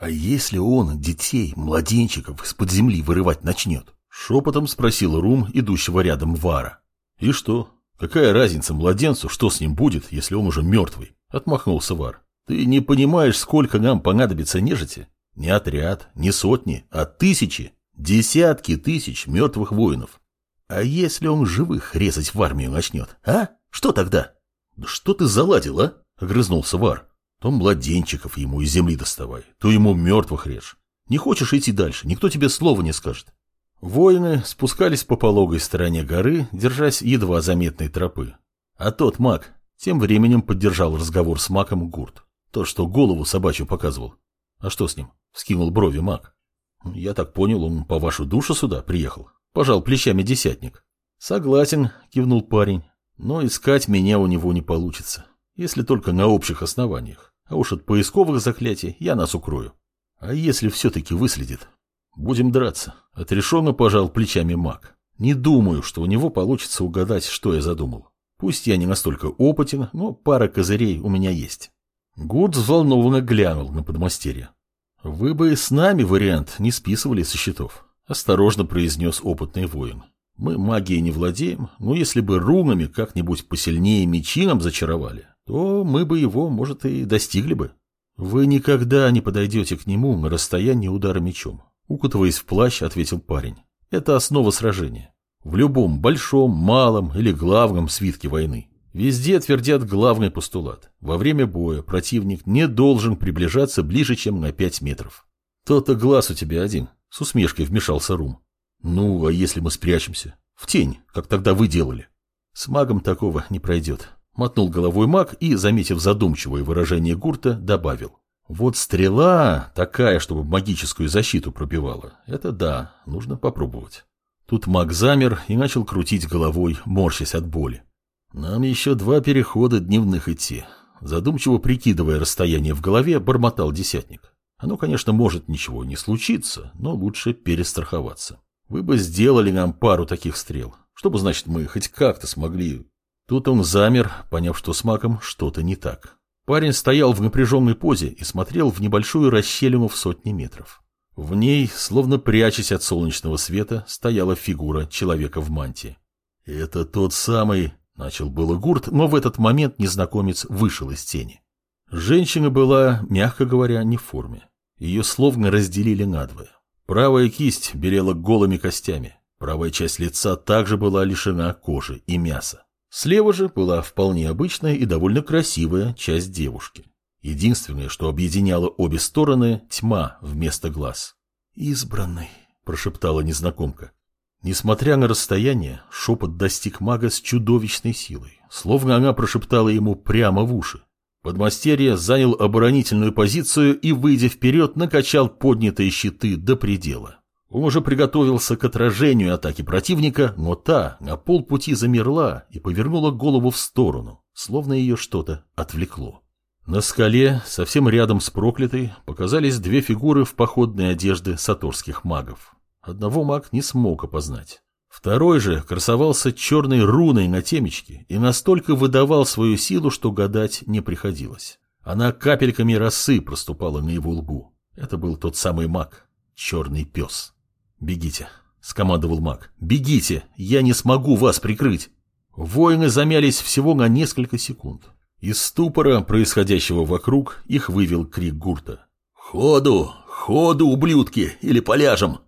А если он детей, младенчиков из-под земли вырывать начнет? Шепотом спросил Рум, идущего рядом Вара. И что? Какая разница младенцу, что с ним будет, если он уже мертвый? Отмахнулся Вар. Ты не понимаешь, сколько нам понадобится нежити? Не отряд, не сотни, а тысячи, десятки тысяч мертвых воинов. А если он живых резать в армию начнет, а? Что тогда? Да что ты заладил, а? Огрызнулся Вар. То младенчиков ему из земли доставай, то ему мертвых режь. Не хочешь идти дальше, никто тебе слова не скажет. Воины спускались по пологой стороне горы, держась едва заметной тропы. А тот маг тем временем поддержал разговор с маком Гурт. То, что голову собачью показывал. А что с ним? Скинул брови маг. Я так понял, он по вашу душу сюда приехал. Пожал плечами десятник. Согласен, кивнул парень. Но искать меня у него не получится. Если только на общих основаниях. А уж от поисковых заклятий я нас укрою. А если все-таки выследит? Будем драться. Отрешенно пожал плечами маг. Не думаю, что у него получится угадать, что я задумал. Пусть я не настолько опытен, но пара козырей у меня есть. Гуд взволнованно глянул на подмастерье. «Вы бы с нами вариант не списывали со счетов», — осторожно произнес опытный воин. «Мы магией не владеем, но если бы рунами как-нибудь посильнее мечи нам зачаровали, то мы бы его, может, и достигли бы. Вы никогда не подойдете к нему на расстоянии удара мечом. Укутываясь в плащ, ответил парень. Это основа сражения. В любом большом, малом или главном свитке войны. Везде твердят главный постулат. Во время боя противник не должен приближаться ближе, чем на пять метров. То-то глаз у тебя один, с усмешкой вмешался Рум. Ну, а если мы спрячемся? В тень, как тогда вы делали. С магом такого не пройдет. Мотнул головой маг и, заметив задумчивое выражение гурта, добавил. Вот стрела, такая, чтобы магическую защиту пробивала, это да, нужно попробовать. Тут маг замер и начал крутить головой, морщась от боли. Нам еще два перехода дневных идти. Задумчиво прикидывая расстояние в голове, бормотал десятник. Оно, конечно, может ничего не случиться, но лучше перестраховаться. Вы бы сделали нам пару таких стрел, чтобы, значит, мы хоть как-то смогли... Тут он замер, поняв, что с маком что-то не так. Парень стоял в напряженной позе и смотрел в небольшую расщелину в сотни метров. В ней, словно прячась от солнечного света, стояла фигура человека в мантии. «Это тот самый...» — начал было гурт, но в этот момент незнакомец вышел из тени. Женщина была, мягко говоря, не в форме. Ее словно разделили надвое. Правая кисть белела голыми костями, правая часть лица также была лишена кожи и мяса. Слева же была вполне обычная и довольно красивая часть девушки. Единственное, что объединяло обе стороны – тьма вместо глаз. «Избранный», – прошептала незнакомка. Несмотря на расстояние, шепот достиг мага с чудовищной силой, словно она прошептала ему прямо в уши. Подмастерье занял оборонительную позицию и, выйдя вперед, накачал поднятые щиты до предела. Он уже приготовился к отражению атаки противника, но та на полпути замерла и повернула голову в сторону, словно ее что-то отвлекло. На скале, совсем рядом с проклятой, показались две фигуры в походной одежде саторских магов. Одного маг не смог опознать. Второй же красовался черной руной на темечке и настолько выдавал свою силу, что гадать не приходилось. Она капельками росы проступала на его лбу. Это был тот самый маг, черный пес. «Бегите», — скомандовал маг. «Бегите! Я не смогу вас прикрыть!» Воины замялись всего на несколько секунд. Из ступора, происходящего вокруг, их вывел крик гурта. «Ходу! Ходу, ублюдки! Или поляжем!»